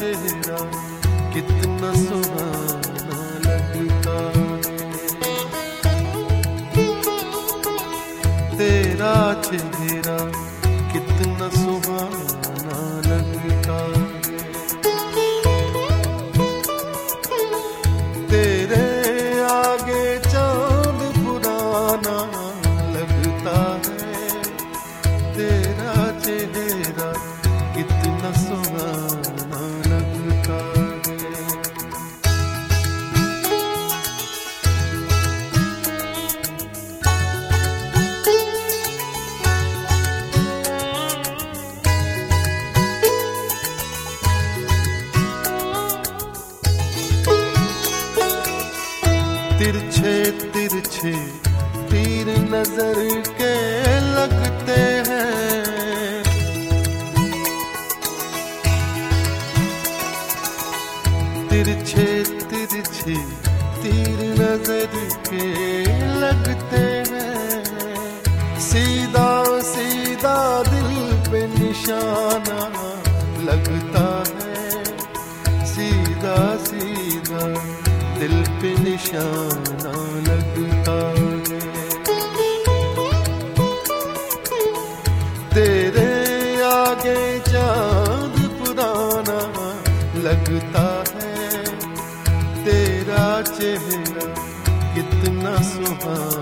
चेहरा कितना सुहाना लगता। तेरा चेहरा कितना सुहाना लगता। तेरे आगे चाँद पुराना लगता है। तेरा चेहरा तिरछे तिरछे, तीर नज़र के लगते हैं। तिरछे तिरछे, तीर नज़र के लगते हैं। सीधा निशाना लगता तेरे आगे चाँद पुराना लगता है तेरा चेहरा कितना सुहाना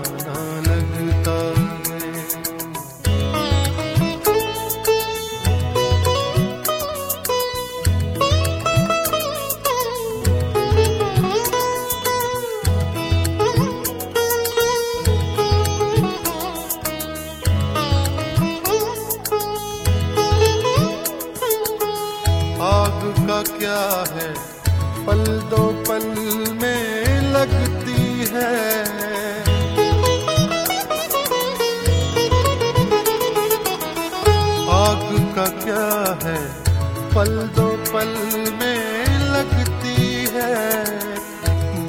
पल दो पल में लगती है। आग का क्या है? पल दो पल में लगती है।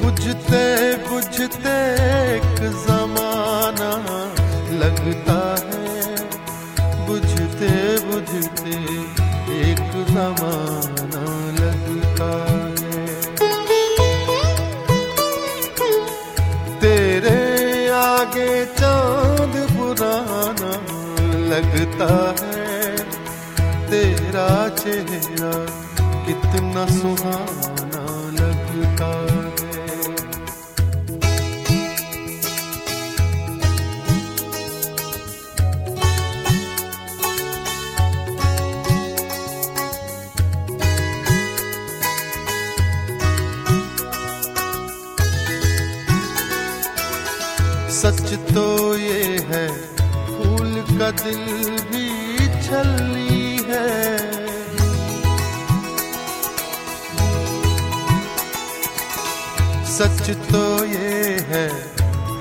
बुझते बुझते एक जमाना लगता है। बुझते बुझते एक जमाना लगता है लगता है तेरा चेहरा कितना सुहाना लगता है। सच तो ये है फूल का दिल भी छली है। सच तो ये है,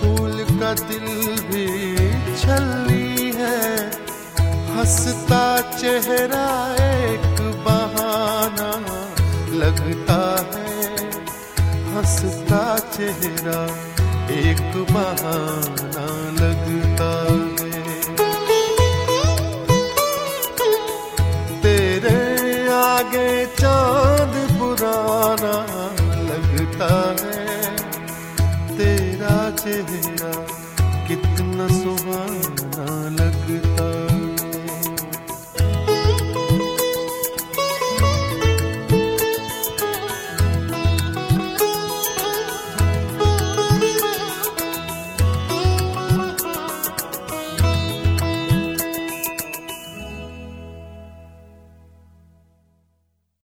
फूल का दिल भी छली है। हंसता चेहरा एक बहाना लगता है। हंसता चेहरा एक बहाना लगता चेहरा कितना सुहाना